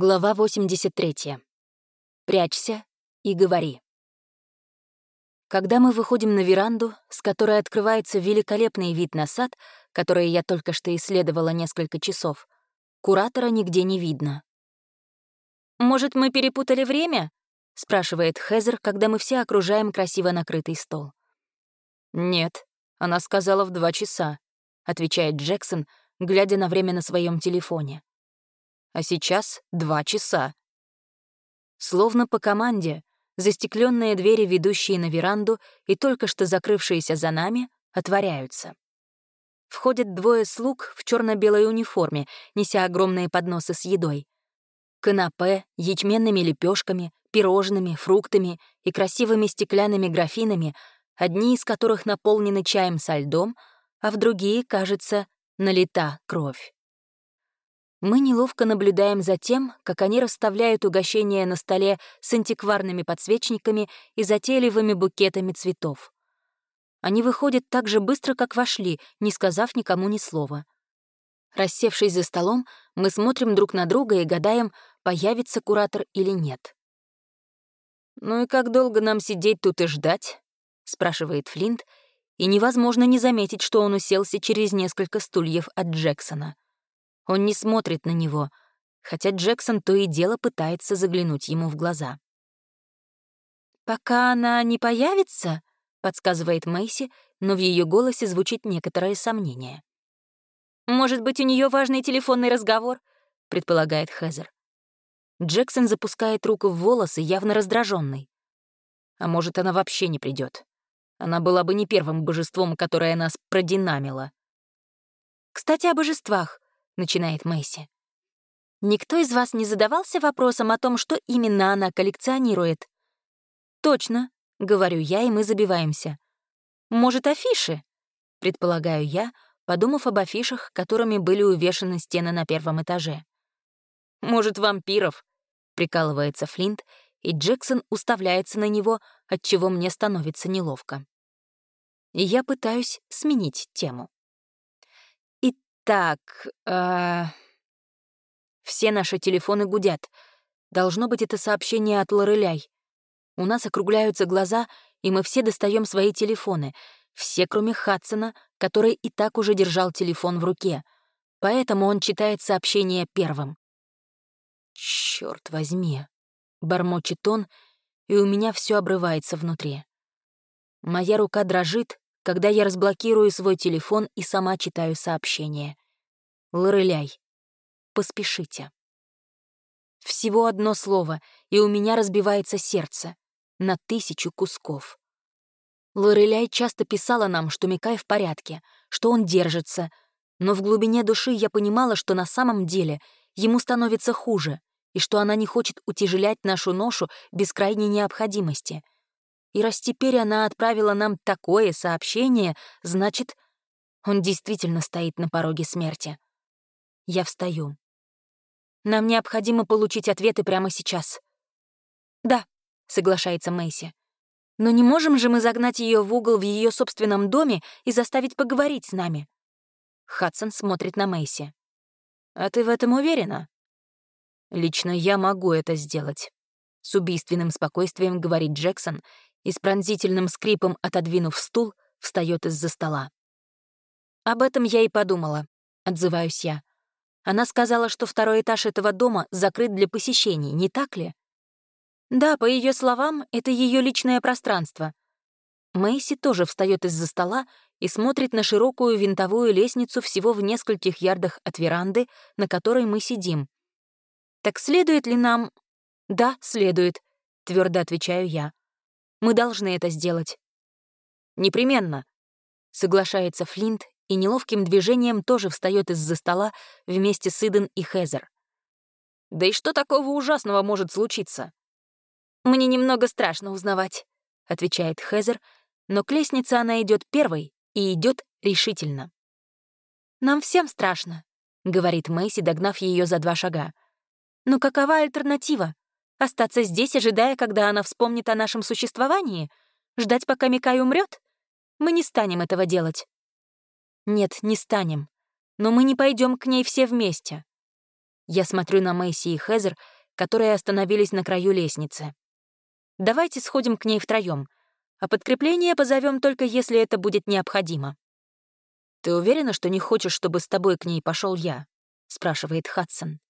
Глава 83. Прячься и говори. Когда мы выходим на веранду, с которой открывается великолепный вид на сад, который я только что исследовала несколько часов, куратора нигде не видно. «Может, мы перепутали время?» — спрашивает Хезер, когда мы все окружаем красиво накрытый стол. «Нет, она сказала в два часа», — отвечает Джексон, глядя на время на своем телефоне а сейчас два часа. Словно по команде, застекленные двери, ведущие на веранду и только что закрывшиеся за нами, отворяются. Входят двое слуг в черно белой униформе, неся огромные подносы с едой. Канапе, ячменными лепешками, пирожными, фруктами и красивыми стеклянными графинами, одни из которых наполнены чаем со льдом, а в другие, кажется, налита кровь. Мы неловко наблюдаем за тем, как они расставляют угощения на столе с антикварными подсвечниками и затейливыми букетами цветов. Они выходят так же быстро, как вошли, не сказав никому ни слова. Рассевшись за столом, мы смотрим друг на друга и гадаем, появится куратор или нет. «Ну и как долго нам сидеть тут и ждать?» — спрашивает Флинт, и невозможно не заметить, что он уселся через несколько стульев от Джексона — он не смотрит на него, хотя Джексон то и дело пытается заглянуть ему в глаза. «Пока она не появится», — подсказывает Мэйси, но в ее голосе звучит некоторое сомнение. «Может быть, у нее важный телефонный разговор?» — предполагает Хезер. Джексон запускает руку в волосы, явно раздраженный. А может, она вообще не придет. Она была бы не первым божеством, которое нас продинамило. «Кстати, о божествах начинает Мэйси. Никто из вас не задавался вопросом о том, что именно она коллекционирует? Точно, говорю я, и мы забиваемся. Может, афиши? Предполагаю я, подумав об афишах, которыми были увешаны стены на первом этаже. Может, вампиров? Прикалывается Флинт, и Джексон уставляется на него, от чего мне становится неловко. И я пытаюсь сменить тему. Так, э... Все наши телефоны гудят. Должно быть, это сообщение от Лореляй. У нас округляются глаза, и мы все достаем свои телефоны. Все, кроме Хадсона, который и так уже держал телефон в руке. Поэтому он читает сообщение первым. Черт возьми!» — бормочет он, и у меня все обрывается внутри. Моя рука дрожит, когда я разблокирую свой телефон и сама читаю сообщение. Лореляй, поспешите. Всего одно слово, и у меня разбивается сердце. На тысячу кусков. Лореляй часто писала нам, что Микай в порядке, что он держится, но в глубине души я понимала, что на самом деле ему становится хуже, и что она не хочет утяжелять нашу ношу без крайней необходимости — и раз теперь она отправила нам такое сообщение, значит, он действительно стоит на пороге смерти. Я встаю. Нам необходимо получить ответы прямо сейчас. Да, соглашается Мэйси. Но не можем же мы загнать ее в угол в ее собственном доме и заставить поговорить с нами. Хадсон смотрит на Мэйси. А ты в этом уверена? Лично я могу это сделать. С убийственным спокойствием говорит Джексон и с пронзительным скрипом, отодвинув стул, встает из-за стола. «Об этом я и подумала», — отзываюсь я. Она сказала, что второй этаж этого дома закрыт для посещений, не так ли? Да, по ее словам, это ее личное пространство. Мэйси тоже встает из-за стола и смотрит на широкую винтовую лестницу всего в нескольких ярдах от веранды, на которой мы сидим. Так следует ли нам... Да, следует, твердо отвечаю я. Мы должны это сделать». «Непременно», — соглашается Флинт и неловким движением тоже встает из-за стола вместе с Иден и Хезер. «Да и что такого ужасного может случиться?» «Мне немного страшно узнавать», — отвечает Хезер, но к лестнице она идет первой и идет решительно. «Нам всем страшно», — говорит Мэйси, догнав ее за два шага. «Но какова альтернатива? Остаться здесь, ожидая, когда она вспомнит о нашем существовании? Ждать, пока Микай умрет? Мы не станем этого делать. Нет, не станем. Но мы не пойдем к ней все вместе. Я смотрю на Мэйси и Хезер, которые остановились на краю лестницы. Давайте сходим к ней втроем, а подкрепление позовем только если это будет необходимо. «Ты уверена, что не хочешь, чтобы с тобой к ней пошел я?» — спрашивает Хадсон.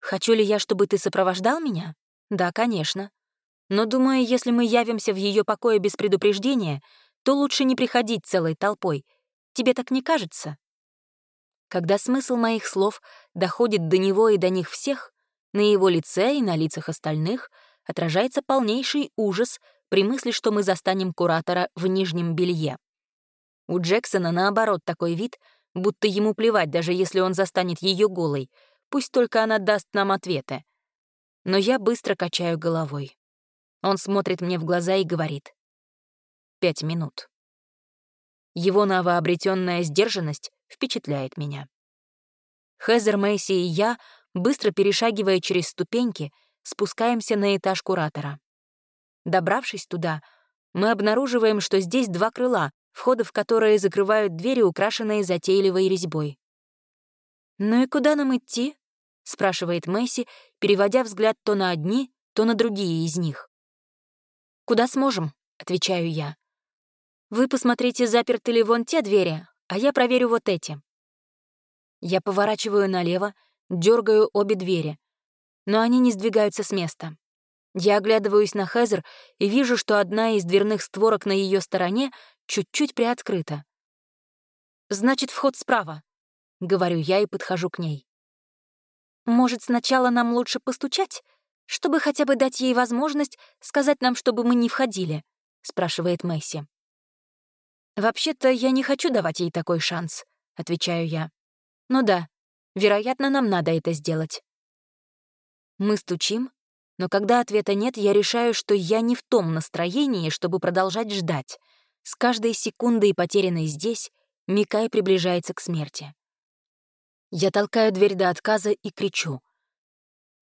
«Хочу ли я, чтобы ты сопровождал меня? Да, конечно. Но думаю, если мы явимся в ее покое без предупреждения, то лучше не приходить целой толпой. Тебе так не кажется?» Когда смысл моих слов доходит до него и до них всех, на его лице и на лицах остальных отражается полнейший ужас при мысли, что мы застанем куратора в нижнем белье. У Джексона, наоборот, такой вид, будто ему плевать, даже если он застанет ее голой, пусть только она даст нам ответы. Но я быстро качаю головой. Он смотрит мне в глаза и говорит. «Пять минут». Его новообретенная сдержанность впечатляет меня. Хезер, Мэйси и я, быстро перешагивая через ступеньки, спускаемся на этаж куратора. Добравшись туда, мы обнаруживаем, что здесь два крыла, входы в которые закрывают двери, украшенные затейливой резьбой. «Ну и куда нам идти?» — спрашивает Мэйси, переводя взгляд то на одни, то на другие из них. «Куда сможем?» — отвечаю я. «Вы посмотрите, заперты ли вон те двери, а я проверю вот эти». Я поворачиваю налево, дергаю обе двери, но они не сдвигаются с места. Я оглядываюсь на Хезер и вижу, что одна из дверных створок на ее стороне чуть-чуть приоткрыта. «Значит, вход справа», — говорю я и подхожу к ней. «Может, сначала нам лучше постучать, чтобы хотя бы дать ей возможность сказать нам, чтобы мы не входили?» — спрашивает Мэйси. «Вообще-то я не хочу давать ей такой шанс», — отвечаю я. «Ну да, вероятно, нам надо это сделать». Мы стучим, но когда ответа нет, я решаю, что я не в том настроении, чтобы продолжать ждать. С каждой секундой, потерянной здесь, Микай приближается к смерти. Я толкаю дверь до отказа и кричу.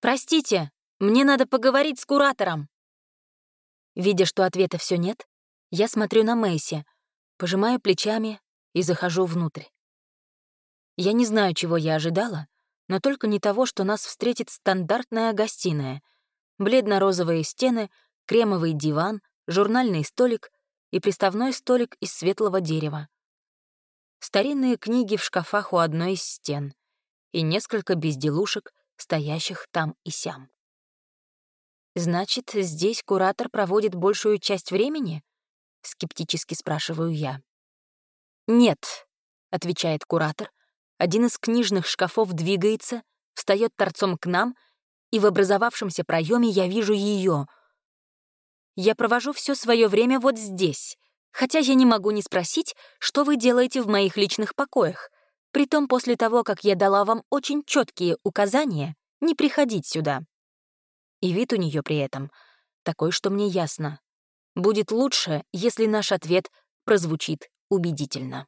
«Простите, мне надо поговорить с куратором!» Видя, что ответа все нет, я смотрю на Мэйси, пожимаю плечами и захожу внутрь. Я не знаю, чего я ожидала, но только не того, что нас встретит стандартная гостиная — бледно-розовые стены, кремовый диван, журнальный столик и приставной столик из светлого дерева. Старинные книги в шкафах у одной из стен и несколько безделушек, стоящих там и сям. «Значит, здесь куратор проводит большую часть времени?» — скептически спрашиваю я. «Нет», — отвечает куратор. Один из книжных шкафов двигается, встает торцом к нам — и в образовавшемся проеме я вижу ее. Я провожу все свое время вот здесь, хотя я не могу не спросить, что вы делаете в моих личных покоях, притом после того, как я дала вам очень четкие указания не приходить сюда. И вид у нее при этом такой, что мне ясно. Будет лучше, если наш ответ прозвучит убедительно.